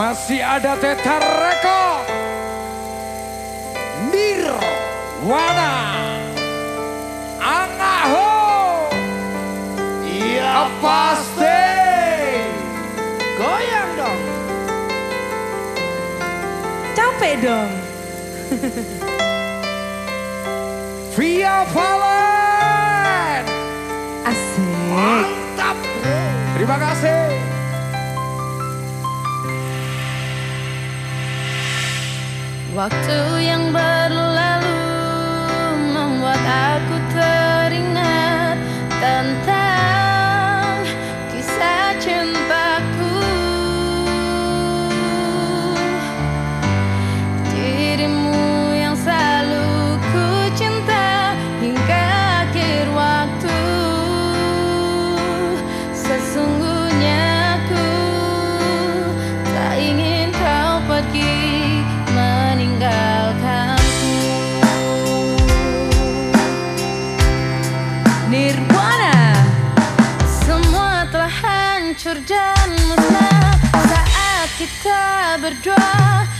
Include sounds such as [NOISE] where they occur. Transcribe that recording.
Masih ada Teta Reko Nirwana Angaho Iya pasti Goyang dong. Capek dong. [LAUGHS] Via Valen Asik. Mantap. Terima kasih Waktu yang berlalu kita berdua.